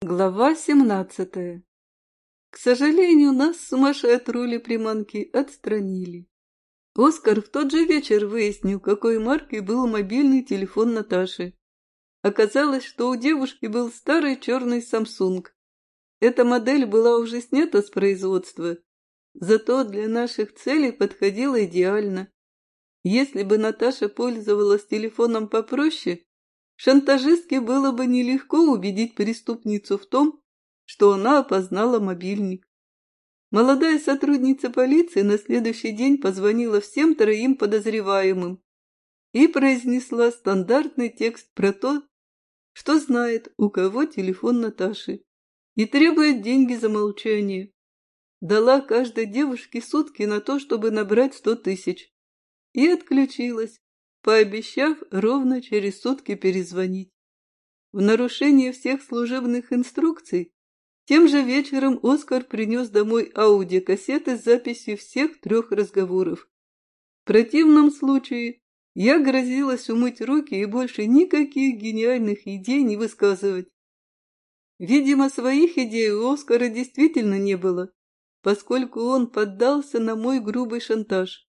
Глава семнадцатая. К сожалению, нас с Машей от роли приманки отстранили. Оскар в тот же вечер выяснил, какой марки был мобильный телефон Наташи. Оказалось, что у девушки был старый черный Samsung. Эта модель была уже снята с производства, зато для наших целей подходила идеально. Если бы Наташа пользовалась телефоном попроще, Шантажистке было бы нелегко убедить преступницу в том, что она опознала мобильник. Молодая сотрудница полиции на следующий день позвонила всем троим подозреваемым и произнесла стандартный текст про то, что знает, у кого телефон Наташи, и требует деньги за молчание. Дала каждой девушке сутки на то, чтобы набрать сто тысяч, и отключилась, пообещав ровно через сутки перезвонить. В нарушение всех служебных инструкций тем же вечером Оскар принес домой аудиокассеты с записью всех трех разговоров. В противном случае я грозилась умыть руки и больше никаких гениальных идей не высказывать. Видимо, своих идей у Оскара действительно не было, поскольку он поддался на мой грубый шантаж.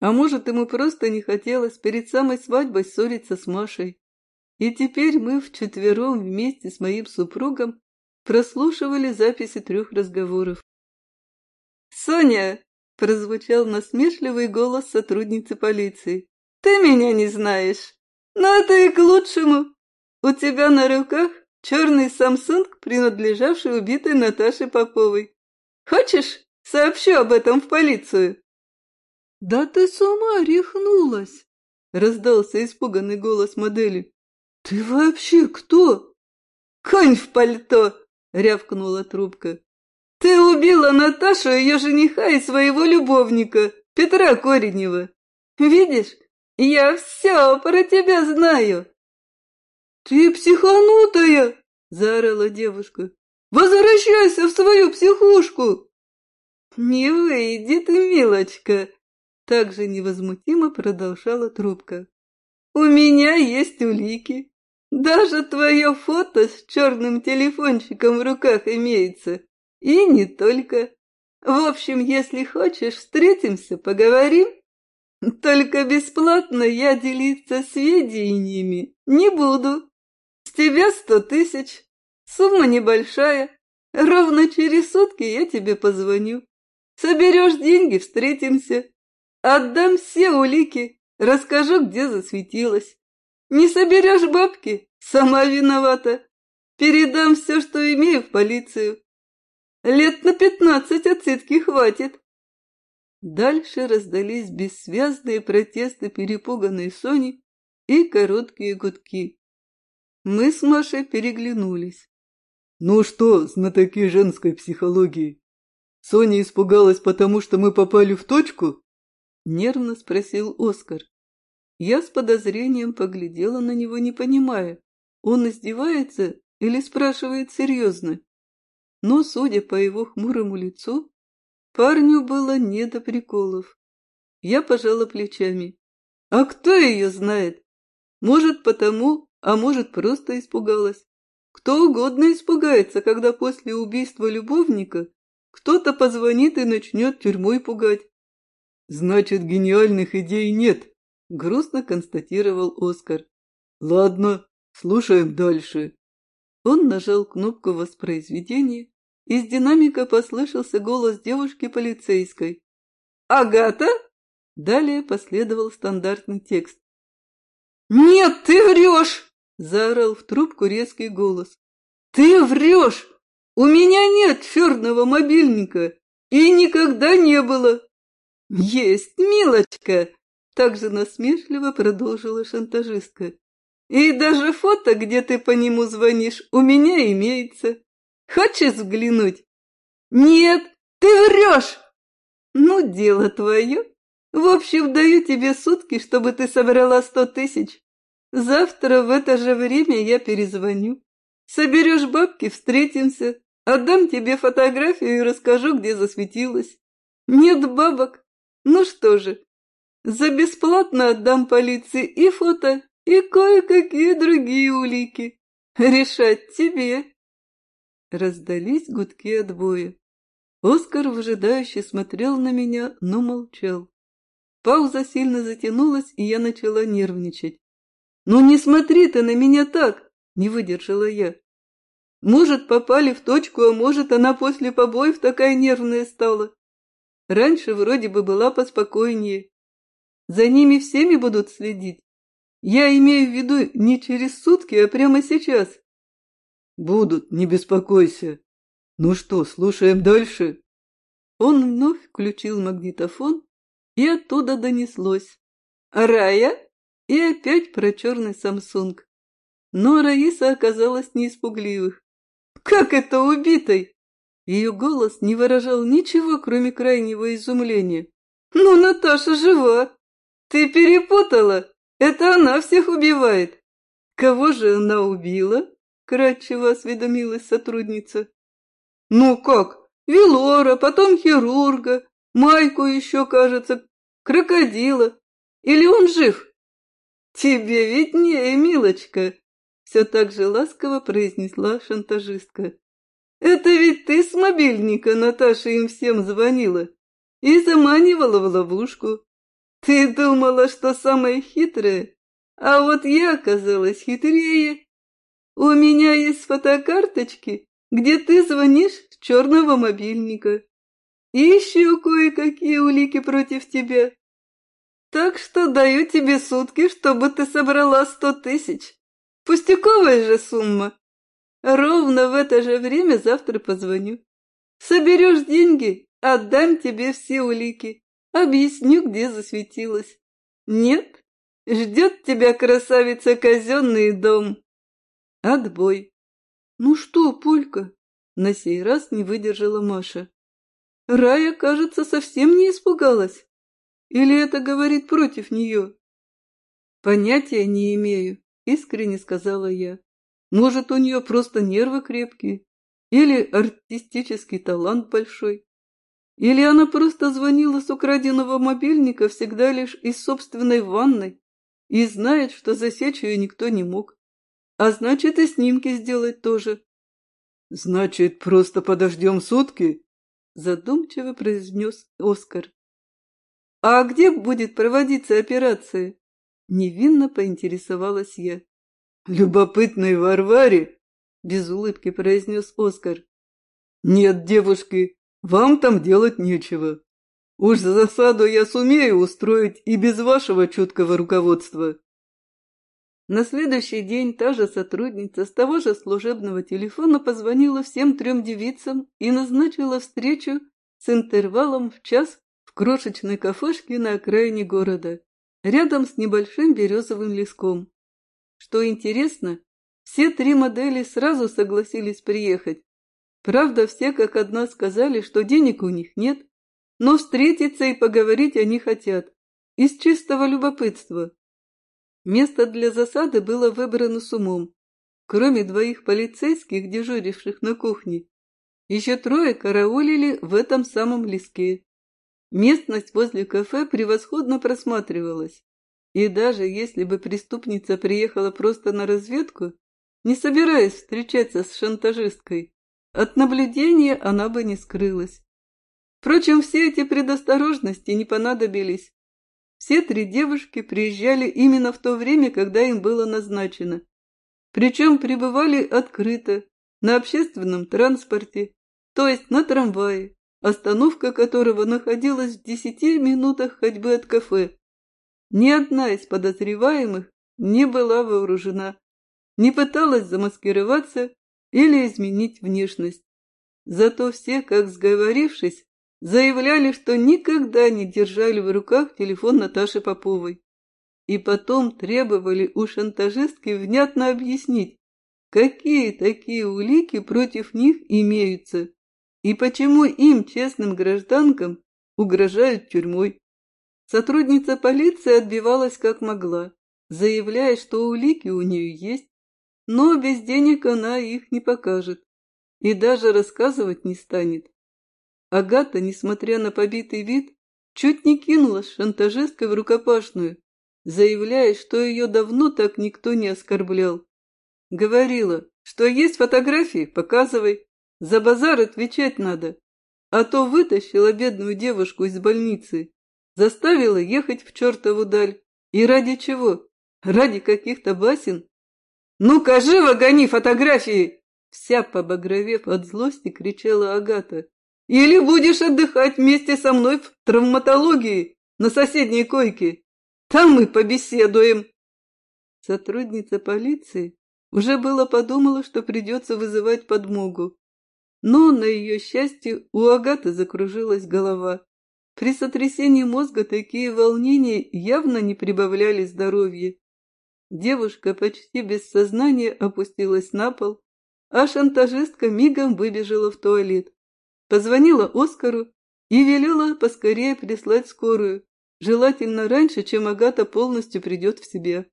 А может, ему просто не хотелось перед самой свадьбой ссориться с Машей. И теперь мы вчетвером вместе с моим супругом прослушивали записи трех разговоров. «Соня!» – прозвучал насмешливый голос сотрудницы полиции. «Ты меня не знаешь, но это и к лучшему. У тебя на руках черный Самсунг, принадлежавший убитой Наташе Поповой. Хочешь, сообщу об этом в полицию?» «Да ты с ума рехнулась!» — раздался испуганный голос модели. «Ты вообще кто?» «Конь в пальто!» — рявкнула трубка. «Ты убила Наташу, ее жениха и своего любовника, Петра Коренева. Видишь, я все про тебя знаю!» «Ты психанутая!» — заорала девушка. «Возвращайся в свою психушку!» «Не выйдет, милочка!» Также невозмутимо продолжала трубка. «У меня есть улики. Даже твое фото с черным телефончиком в руках имеется. И не только. В общем, если хочешь, встретимся, поговорим. Только бесплатно я делиться сведениями не буду. С тебя сто тысяч. Сумма небольшая. Ровно через сутки я тебе позвоню. Соберешь деньги, встретимся. Отдам все улики, расскажу, где засветилась. Не соберешь бабки, сама виновата. Передам все, что имею в полицию. Лет на пятнадцать отсидки хватит. Дальше раздались бессвязные протесты перепуганной Сони и короткие гудки. Мы с Машей переглянулись. «Ну что, знатоки женской психологии, Соня испугалась, потому что мы попали в точку?» — нервно спросил Оскар. Я с подозрением поглядела на него, не понимая, он издевается или спрашивает серьезно. Но, судя по его хмурому лицу, парню было не до приколов. Я пожала плечами. А кто ее знает? Может, потому, а может, просто испугалась. Кто угодно испугается, когда после убийства любовника кто-то позвонит и начнет тюрьмой пугать. Значит, гениальных идей нет, грустно констатировал Оскар. Ладно, слушаем дальше. Он нажал кнопку воспроизведения. Из динамика послышался голос девушки полицейской. «Агата?» Далее последовал стандартный текст. «Нет, ты врешь!» – заорал в трубку резкий голос. «Ты врешь! У меня нет черного мобильника и никогда не было!» «Есть, милочка!» — также насмешливо продолжила шантажистка. «И даже фото, где ты по нему звонишь, у меня имеется. Хочешь взглянуть?» «Нет, ты врешь!» «Ну, дело твое. В общем, даю тебе сутки, чтобы ты собрала сто тысяч. Завтра в это же время я перезвоню. Соберешь бабки, встретимся. Отдам тебе фотографию и расскажу, где засветилась. Нет бабок, ну что же, за бесплатно отдам полиции и фото, и кое-какие другие улики. Решать тебе. Раздались гудки отбоя. Оскар выжидающе смотрел на меня, но молчал. Пауза сильно затянулась, и я начала нервничать. «Ну не смотри ты на меня так!» — не выдержала я. «Может, попали в точку, а может, она после побоев такая нервная стала. Раньше вроде бы была поспокойнее. За ними всеми будут следить. Я имею в виду не через сутки, а прямо сейчас». «Будут, не беспокойся. Ну что, слушаем дальше?» Он вновь включил магнитофон, и оттуда донеслось. «Рая?» И опять про черный Самсунг. Но Раиса оказалась не испугливых. «Как это убитой?» Ее голос не выражал ничего, кроме крайнего изумления. «Ну, Наташа жива! Ты перепутала! Это она всех убивает!» «Кого же она убила?» — кратчево осведомилась сотрудница. «Ну как? Велора, потом хирурга, Майку еще, кажется, крокодила. Или он жив?» «Тебе виднее, милочка!» Все так же ласково произнесла шантажистка. «Это ведь ты с мобильника Наташа им всем звонила и заманивала в ловушку. Ты думала, что самая хитрая, а вот я оказалась хитрее. У меня есть фотокарточки, где ты звонишь с черного мобильника. И еще кое-какие улики против тебя. Так что даю тебе сутки, чтобы ты собрала сто тысяч. Пустяковая же сумма. Ровно в это же время завтра позвоню. Соберешь деньги, отдам тебе все улики. Объясню, где засветилась. Нет? Ждет тебя, красавица, казенный дом. Отбой. Ну что, Пулька? На сей раз не выдержала Маша. Рая, кажется, совсем не испугалась. Или это говорит против нее? Понятия не имею, искренне сказала я. Может, у нее просто нервы крепкие? Или артистический талант большой? Или она просто звонила с украденного мобильника всегда лишь из собственной ванной и знает, что засечь ее никто не мог? А значит, и снимки сделать тоже. Значит, просто подождем сутки? Задумчиво произнес Оскар. «А где будет проводиться операция?» Невинно поинтересовалась я. «Любопытной Варваре!» — без улыбки произнес Оскар. «Нет, девушки, вам там делать нечего. Уж засаду я сумею устроить и без вашего чуткого руководства». На следующий день та же сотрудница с того же служебного телефона позвонила всем трем девицам и назначила встречу с интервалом в час в крошечной кафешке на окраине города, рядом с небольшим березовым леском. Что интересно, все три модели сразу согласились приехать. Правда, все как одна сказали, что денег у них нет, но встретиться и поговорить они хотят, из чистого любопытства. Место для засады было выбрано с умом. Кроме двоих полицейских, дежуривших на кухне, еще трое караулили в этом самом леске. Местность возле кафе превосходно просматривалась. И даже если бы преступница приехала просто на разведку, не собираясь встречаться с шантажисткой, от наблюдения она бы не скрылась. Впрочем, все эти предосторожности не понадобились. Все три девушки приезжали именно в то время, когда им было назначено. Причем пребывали открыто, на общественном транспорте, то есть на трамвае, остановка которого находилась в десяти минутах ходьбы от кафе. Ни одна из подозреваемых не была вооружена, не пыталась замаскироваться или изменить внешность. Зато все, как сговорившись, заявляли, что никогда не держали в руках телефон Наташи Поповой. И потом требовали у шантажистки внятно объяснить, какие такие улики против них имеются и почему им, честным гражданкам, угрожают тюрьмой. Сотрудница полиции отбивалась как могла, заявляя, что улики у нее есть, но без денег она их не покажет и даже рассказывать не станет. Агата, несмотря на побитый вид, чуть не кинулась шантажисткой в рукопашную, заявляя, что ее давно так никто не оскорблял. Говорила, что есть фотографии, показывай, За базар отвечать надо. А то вытащила бедную девушку из больницы, заставила ехать в чертову даль. И ради чего? Ради каких-то басен? «Ну-ка, живо гони фотографии!» Вся побагровев от злости, кричала Агата. «Или будешь отдыхать вместе со мной в травматологии на соседней койке. Там мы побеседуем!» Сотрудница полиции уже было подумала, что придется вызывать подмогу. Но, на ее счастье, у Агаты закружилась голова. При сотрясении мозга такие волнения явно не прибавляли здоровья. Девушка почти без сознания опустилась на пол, а шантажистка мигом выбежала в туалет. Позвонила Оскару и велела поскорее прислать скорую, желательно раньше, чем Агата полностью придет в себя.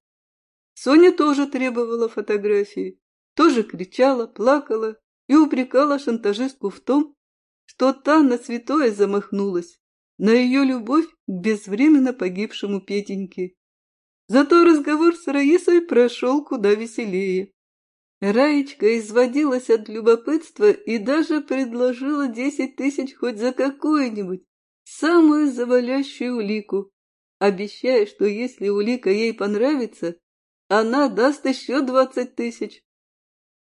Соня тоже требовала фотографии, тоже кричала, плакала и упрекала шантажистку в том, что та на святое замахнулась, на ее любовь к безвременно погибшему Петеньке. Зато разговор с Раисой прошел куда веселее. Раечка изводилась от любопытства и даже предложила десять тысяч хоть за какую-нибудь, самую завалящую улику, обещая, что если улика ей понравится, она даст еще двадцать тысяч.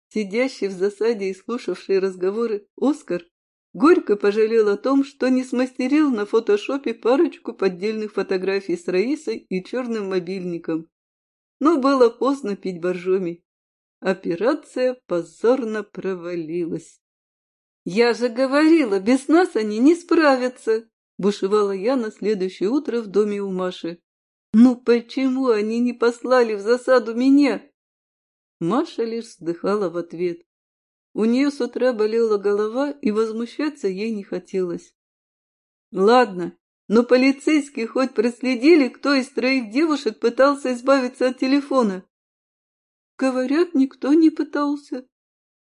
Сидящий в засаде и слушавший разговоры Оскар горько пожалел о том, что не смастерил на фотошопе парочку поддельных фотографий с Раисой и черным мобильником. Но было поздно пить боржоми. Операция позорно провалилась. «Я же говорила, без нас они не справятся!» – бушевала я на следующее утро в доме у Маши. «Ну почему они не послали в засаду меня?» Маша лишь вздыхала в ответ. У нее с утра болела голова, и возмущаться ей не хотелось. Ладно, но полицейские хоть проследили, кто из троих девушек пытался избавиться от телефона. Говорят, никто не пытался.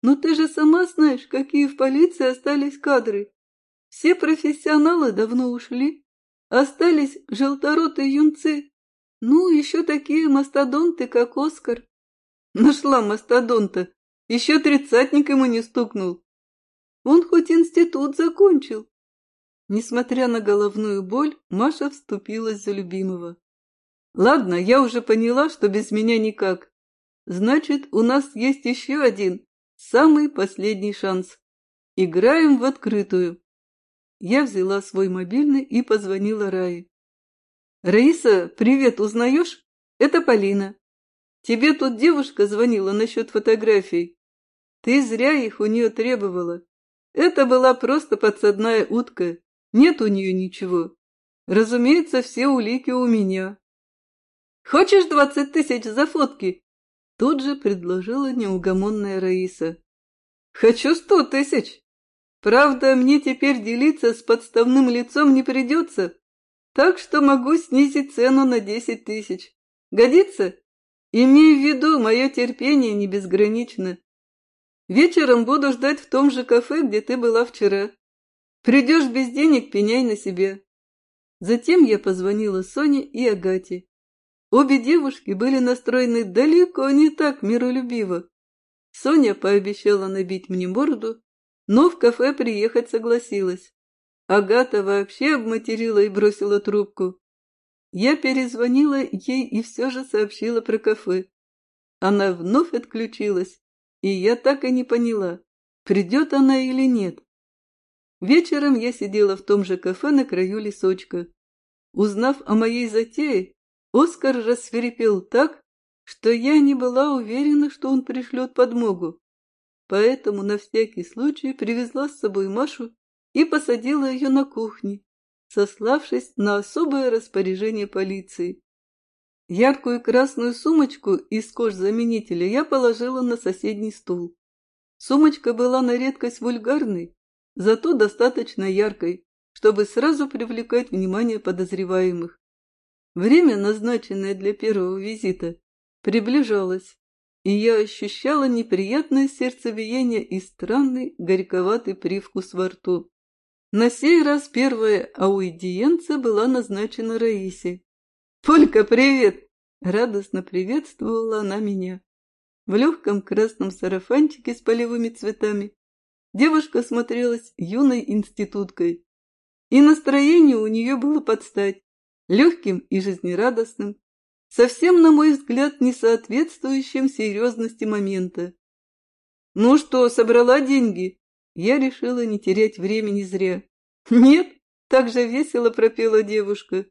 Но ты же сама знаешь, какие в полиции остались кадры. Все профессионалы давно ушли. Остались желторотые юнцы. Ну, еще такие мастодонты, как Оскар. Нашла мастодонта, еще тридцатник ему не стукнул. Он хоть институт закончил. Несмотря на головную боль, Маша вступилась за любимого. Ладно, я уже поняла, что без меня никак. Значит, у нас есть еще один, самый последний шанс. Играем в открытую. Я взяла свой мобильный и позвонила Рае. «Раиса, привет, узнаешь? Это Полина. Тебе тут девушка звонила насчет фотографий. Ты зря их у нее требовала. Это была просто подсадная утка. Нет у нее ничего. Разумеется, все улики у меня. Хочешь двадцать тысяч за фотки? Тут же предложила неугомонная Раиса. Хочу сто тысяч. Правда, мне теперь делиться с подставным лицом не придется, так что могу снизить цену на десять тысяч. Годится? Имей в виду, мое терпение не безгранично. Вечером буду ждать в том же кафе, где ты была вчера. Придешь без денег, пеняй на себя. Затем я позвонила Соне и Агате. Обе девушки были настроены далеко не так миролюбиво. Соня пообещала набить мне морду, но в кафе приехать согласилась. Агата вообще обматерила и бросила трубку. Я перезвонила ей и все же сообщила про кафе. Она вновь отключилась, и я так и не поняла, придет она или нет. Вечером я сидела в том же кафе на краю лесочка. Узнав о моей затее, Оскар рассверепел так, что я не была уверена, что он пришлет подмогу. Поэтому на всякий случай привезла с собой Машу и посадила ее на кухне, сославшись на особое распоряжение полиции. Яркую красную сумочку из кожзаменителя я положила на соседний стул. Сумочка была на редкость вульгарной, зато достаточно яркой, чтобы сразу привлекать внимание подозреваемых. Время, назначенное для первого визита, приближалось, и я ощущала неприятное сердцебиение и странный горьковатый привкус во рту. На сей раз первая аудиенция была назначена Раисе. «Полька, привет!» — радостно приветствовала она меня. В легком красном сарафанчике с полевыми цветами, девушка смотрелась юной институткой. И настроение у нее было под стать, легким и жизнерадостным, совсем, на мой взгляд, не соответствующим серьезности момента. «Ну что, собрала деньги?» Я решила не терять времени зря. «Нет», — так же весело пропела девушка.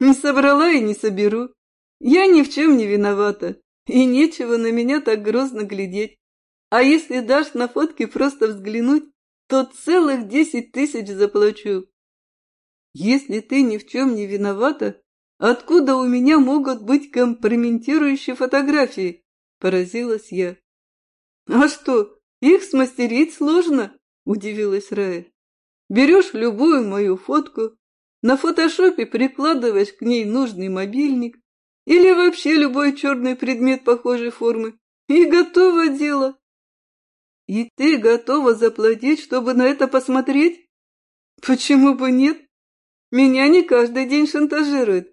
«Не собрала и не соберу. Я ни в чем не виновата, и нечего на меня так грозно глядеть. А если дашь на фотки просто взглянуть, то целых десять тысяч заплачу. Если ты ни в чем не виновата, откуда у меня могут быть компрометирующие фотографии? Поразилась я. А что, их смастерить сложно? Удивилась Рая. Берешь любую мою фотку, на фотошопе прикладываешь к ней нужный мобильник или вообще любой черный предмет похожей формы, и готово дело. И ты готова заплатить, чтобы на это посмотреть? Почему бы нет? Меня не каждый день шантажируют.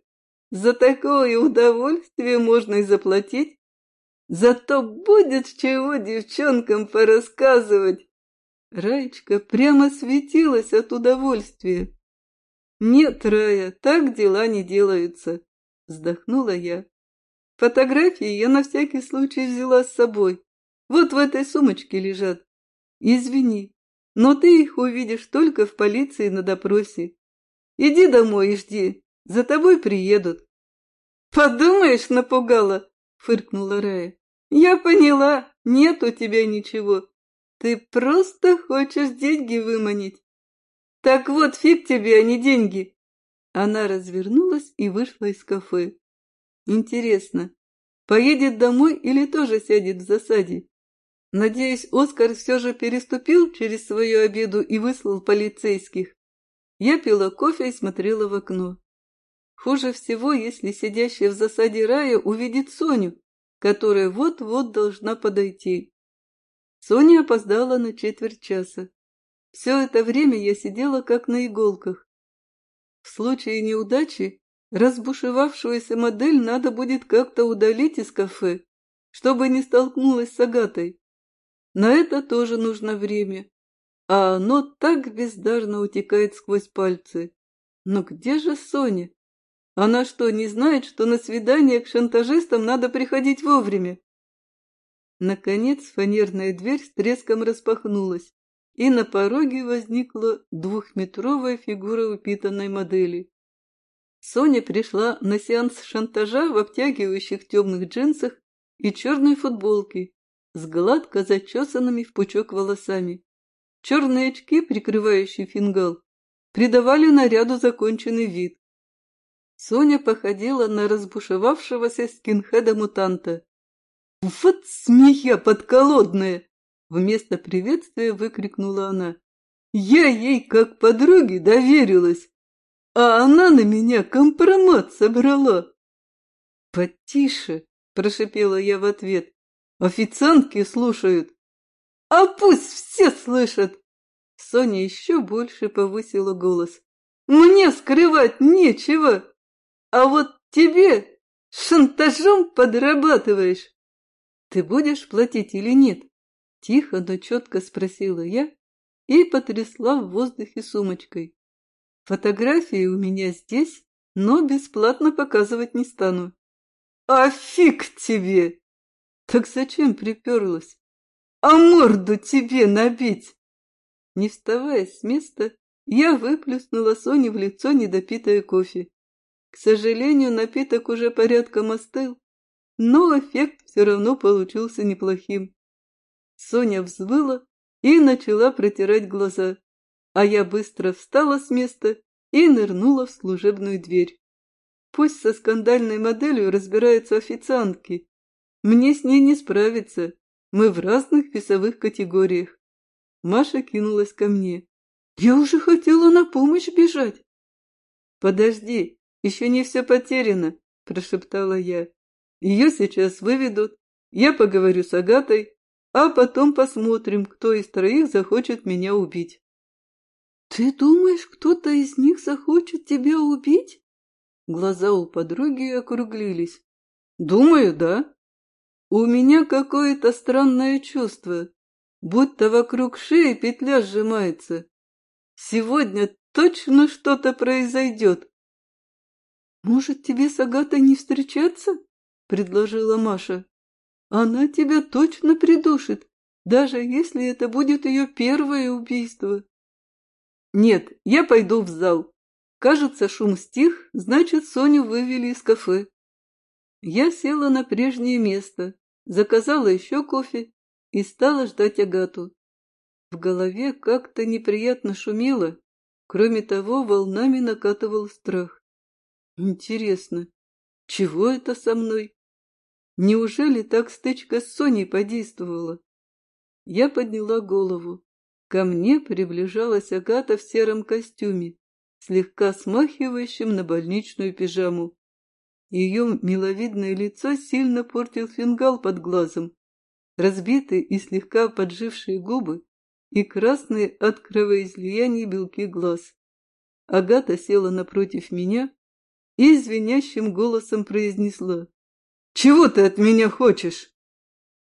За такое удовольствие можно и заплатить. Зато будет чего девчонкам порассказывать. Раечка прямо светилась от удовольствия. «Нет, Рая, так дела не делаются», — вздохнула я. «Фотографии я на всякий случай взяла с собой. Вот в этой сумочке лежат. Извини, но ты их увидишь только в полиции на допросе. Иди домой и жди, за тобой приедут. Подумаешь, напугала, фыркнула Рая. Я поняла, нет у тебя ничего. Ты просто хочешь деньги выманить. Так вот, фиг тебе, а не деньги. Она развернулась и вышла из кафе. Интересно, поедет домой или тоже сядет в засаде? Надеюсь, Оскар все же переступил через свою обеду и выслал полицейских. Я пила кофе и смотрела в окно. Хуже всего, если сидящая в засаде Рая увидит Соню, которая вот-вот должна подойти. Соня опоздала на четверть часа. Все это время я сидела как на иголках. В случае неудачи разбушевавшуюся модель надо будет как-то удалить из кафе, чтобы не столкнулась с Агатой. На это тоже нужно время, а оно так бездарно утекает сквозь пальцы. Но где же Соня? Она что, не знает, что на свидание к шантажистам надо приходить вовремя? Наконец фанерная дверь с треском распахнулась, и на пороге возникла двухметровая фигура упитанной модели. Соня пришла на сеанс шантажа в обтягивающих темных джинсах и черной футболке с гладко зачесанными в пучок волосами. Черные очки, прикрывающие фингал, придавали наряду законченный вид. Соня походила на разбушевавшегося скинхеда-мутанта. «Вот змея подколодная!» Вместо приветствия выкрикнула она. «Я ей как подруге доверилась, а она на меня компромат собрала!» «Потише!» – прошипела я в ответ. Официантки слушают. А пусть все слышат. Соня еще больше повысила голос. Мне скрывать нечего. А вот тебе шантажом подрабатываешь. Ты будешь платить или нет? Тихо, но четко спросила я и потрясла в воздухе сумочкой. Фотографии у меня здесь, но бесплатно показывать не стану. А фиг тебе! Так зачем приперлась? А морду тебе набить? Не вставая с места, я выплюснула Соне в лицо недопитое кофе. К сожалению, напиток уже порядком остыл, но эффект все равно получился неплохим. Соня взвыла и начала протирать глаза, а я быстро встала с места и нырнула в служебную дверь. Пусть со скандальной моделью разбираются официантки, мне с ней не справиться. Мы в разных весовых категориях. Маша кинулась ко мне. Я уже хотела на помощь бежать. Подожди, еще не все потеряно, прошептала я. Ее сейчас выведут. Я поговорю с Агатой, а потом посмотрим, кто из троих захочет меня убить. Ты думаешь, кто-то из них захочет тебя убить? Глаза у подруги округлились. Думаю, да. У меня какое-то странное чувство. будто вокруг шеи петля сжимается. Сегодня точно что-то произойдет. «Может, тебе с Агатой не встречаться?» — предложила Маша. «Она тебя точно придушит, даже если это будет ее первое убийство». «Нет, я пойду в зал. Кажется, шум стих, значит, Соню вывели из кафе». Я села на прежнее место, заказала еще кофе и стала ждать Агату. В голове как-то неприятно шумело, кроме того, волнами накатывал страх. Интересно, чего это со мной? Неужели так стычка с Соней подействовала? Я подняла голову. Ко мне приближалась Агата в сером костюме, слегка смахивающем на больничную пижаму. Ее миловидное лицо сильно портил фингал под глазом, разбитые и слегка поджившие губы и красные от кровоизлияния белки глаз. Агата села напротив меня и звенящим голосом произнесла. «Чего ты от меня хочешь?»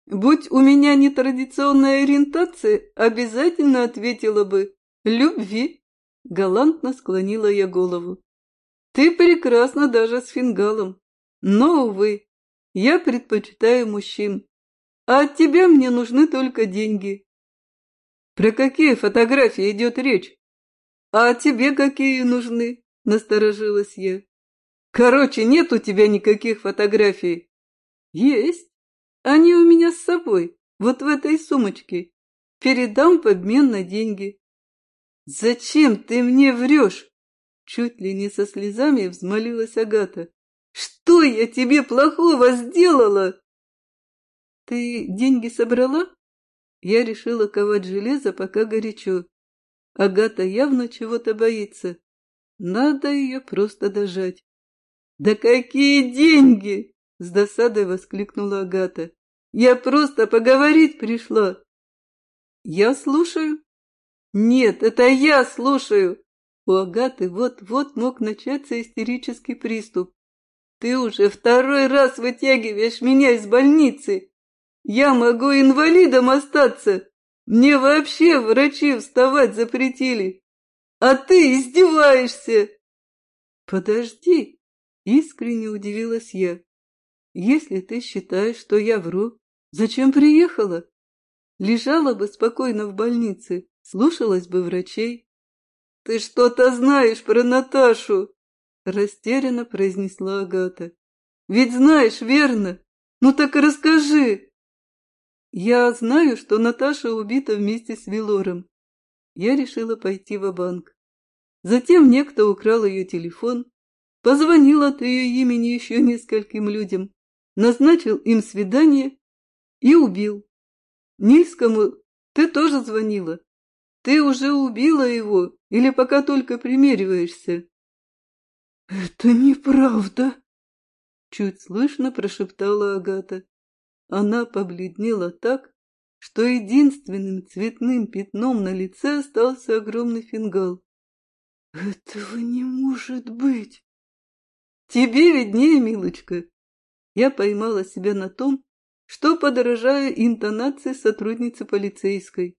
«Будь у меня нетрадиционная ориентация, обязательно ответила бы «любви», — галантно склонила я голову. «Ты прекрасна даже с фингалом, но, увы, я предпочитаю мужчин, а от тебя мне нужны только деньги». «Про какие фотографии идет речь?» «А тебе какие нужны?» — насторожилась я. Короче, нет у тебя никаких фотографий. Есть. Они у меня с собой, вот в этой сумочке. Передам в обмен на деньги. Зачем ты мне врешь? Чуть ли не со слезами взмолилась Агата. Что я тебе плохого сделала? Ты деньги собрала? Я решила ковать железо, пока горячо. Агата явно чего-то боится. Надо ее просто дожать. «Да какие деньги!» — с досадой воскликнула Агата. «Я просто поговорить пришла!» «Я слушаю?» «Нет, это я слушаю!» У Агаты вот-вот мог начаться истерический приступ. «Ты уже второй раз вытягиваешь меня из больницы! Я могу инвалидом остаться! Мне вообще врачи вставать запретили! А ты издеваешься!» «Подожди!» Искренне удивилась я. Если ты считаешь, что я вру, зачем приехала? Лежала бы спокойно в больнице, слушалась бы врачей. Ты что-то знаешь про Наташу? Растерянно произнесла Агата. Ведь знаешь, верно? Ну так и расскажи. Я знаю, что Наташа убита вместе с Вилором. Я решила пойти в банк Затем некто украл ее телефон, позвонил от ее имени еще нескольким людям, назначил им свидание и убил. Нильскому ты тоже звонила. Ты уже убила его или пока только примериваешься? — Это неправда, — чуть слышно прошептала Агата. Она побледнела так, что единственным цветным пятном на лице остался огромный фингал. — Этого не может быть! Тебе виднее, милочка. Я поймала себя на том, что подражаю интонации сотрудницы полицейской.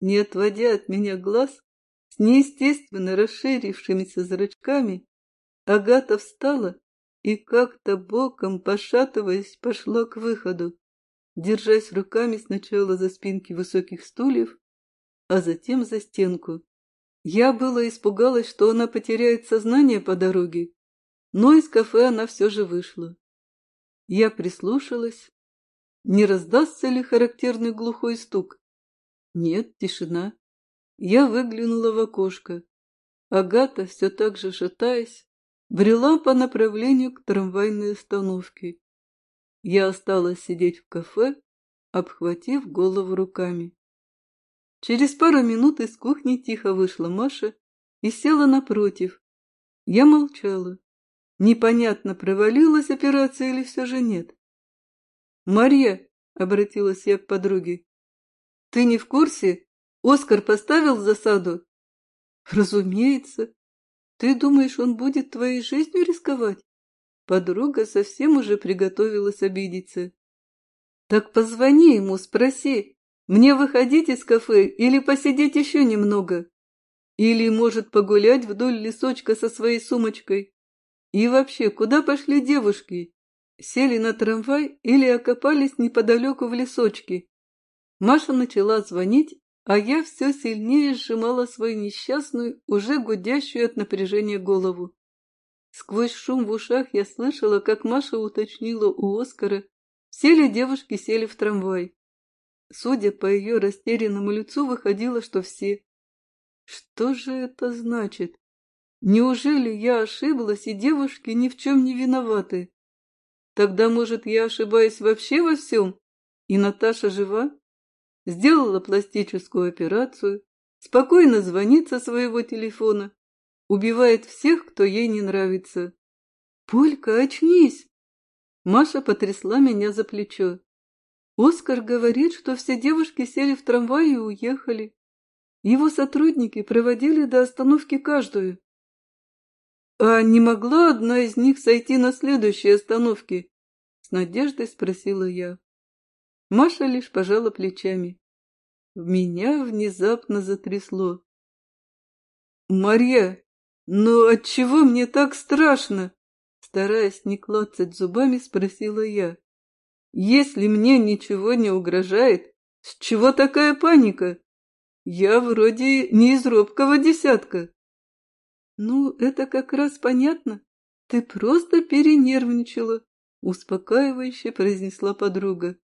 Не отводя от меня глаз, с неестественно расширившимися зрачками, Агата встала и как-то боком, пошатываясь, пошла к выходу, держась руками сначала за спинки высоких стульев, а затем за стенку. Я было испугалась, что она потеряет сознание по дороге, но из кафе она все же вышла. Я прислушалась. Не раздастся ли характерный глухой стук? Нет, тишина. Я выглянула в окошко. Агата, все так же шатаясь, брела по направлению к трамвайной остановке. Я осталась сидеть в кафе, обхватив голову руками. Через пару минут из кухни тихо вышла Маша и села напротив. Я молчала. Непонятно, провалилась операция или все же нет. «Марья», — обратилась я к подруге, — «ты не в курсе? Оскар поставил засаду?» «Разумеется. Ты думаешь, он будет твоей жизнью рисковать?» Подруга совсем уже приготовилась обидеться. «Так позвони ему, спроси, Мне выходить из кафе или посидеть еще немного? Или, может, погулять вдоль лесочка со своей сумочкой? И вообще, куда пошли девушки? Сели на трамвай или окопались неподалеку в лесочке? Маша начала звонить, а я все сильнее сжимала свою несчастную, уже гудящую от напряжения голову. Сквозь шум в ушах я слышала, как Маша уточнила у Оскара, все ли девушки сели в трамвай. Судя по ее растерянному лицу, выходило, что все. Что же это значит? Неужели я ошиблась, и девушки ни в чем не виноваты? Тогда, может, я ошибаюсь вообще во всем? И Наташа жива? Сделала пластическую операцию, спокойно звонит со своего телефона, убивает всех, кто ей не нравится. «Полька, очнись!» Маша потрясла меня за плечо. Оскар говорит, что все девушки сели в трамвай и уехали. Его сотрудники проводили до остановки каждую. «А не могла одна из них сойти на следующей остановке?» С надеждой спросила я. Маша лишь пожала плечами. В меня внезапно затрясло. «Марья, ну отчего мне так страшно?» Стараясь не клацать зубами, спросила я. «Если мне ничего не угрожает, с чего такая паника? Я вроде не из робкого десятка». «Ну, это как раз понятно. Ты просто перенервничала», — успокаивающе произнесла подруга.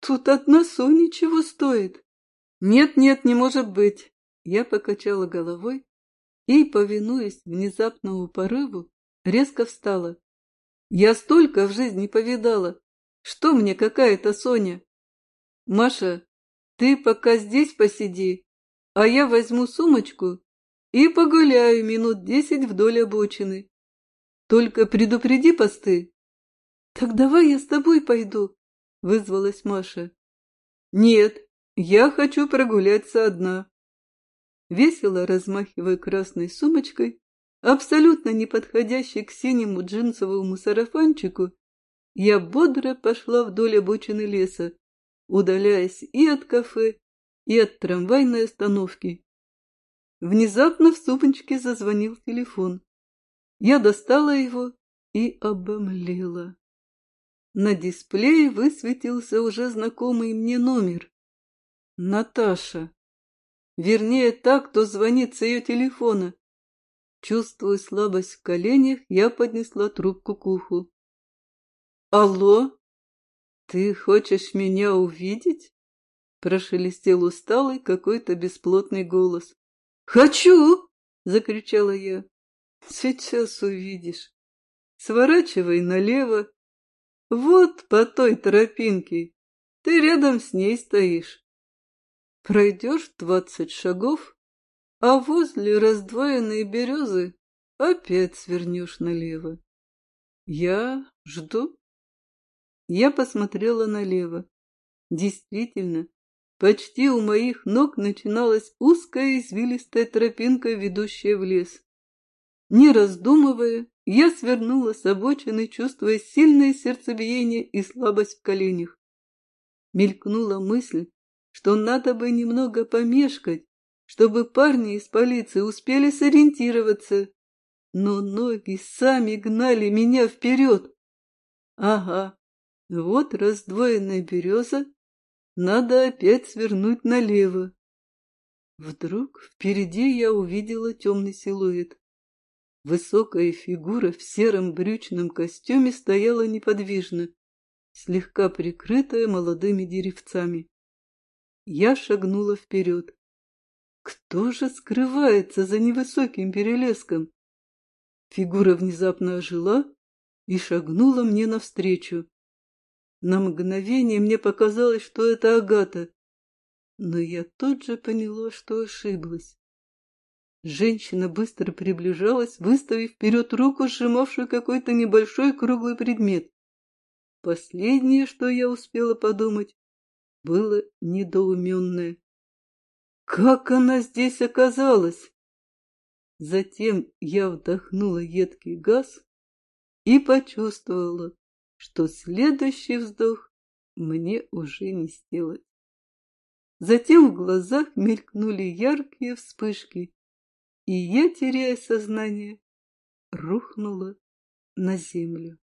«Тут одна Соня чего стоит?» «Нет-нет, не может быть!» Я покачала головой и, повинуясь внезапному порыву, резко встала. «Я столько в жизни повидала! Что мне какая-то Соня?» «Маша, ты пока здесь посиди, а я возьму сумочку и погуляю минут десять вдоль обочины. Только предупреди посты. Так давай я с тобой пойду, вызвалась Маша. Нет, я хочу прогуляться одна. Весело размахивая красной сумочкой, абсолютно не подходящей к синему джинсовому сарафанчику, я бодро пошла вдоль обочины леса, удаляясь и от кафе, и от трамвайной остановки. Внезапно в сумочке зазвонил телефон. Я достала его и обомлела. На дисплее высветился уже знакомый мне номер. Наташа. Вернее, так, кто звонит с ее телефона. Чувствуя слабость в коленях, я поднесла трубку к уху. «Алло? Ты хочешь меня увидеть?» Прошелестел усталый какой-то бесплотный голос. «Хочу!» — закричала я. «Сейчас увидишь. Сворачивай налево. Вот по той тропинке. Ты рядом с ней стоишь. Пройдешь двадцать шагов, а возле раздвоенной березы опять свернешь налево. Я жду». Я посмотрела налево. Действительно, Почти у моих ног начиналась узкая извилистая тропинка, ведущая в лес. Не раздумывая, я свернула с обочины, чувствуя сильное сердцебиение и слабость в коленях. Мелькнула мысль, что надо бы немного помешкать, чтобы парни из полиции успели сориентироваться. Но ноги сами гнали меня вперед. Ага, вот раздвоенная береза, надо опять свернуть налево. Вдруг впереди я увидела темный силуэт. Высокая фигура в сером брючном костюме стояла неподвижно, слегка прикрытая молодыми деревцами. Я шагнула вперед. Кто же скрывается за невысоким перелеском? Фигура внезапно ожила и шагнула мне навстречу. На мгновение мне показалось, что это Агата, но я тут же поняла, что ошиблась. Женщина быстро приближалась, выставив вперед руку, сжимавшую какой-то небольшой круглый предмет. Последнее, что я успела подумать, было недоуменное. Как она здесь оказалась? Затем я вдохнула едкий газ и почувствовала, что следующий вздох мне уже не сделать. Затем в глазах мелькнули яркие вспышки, и я, теряя сознание, рухнула на землю.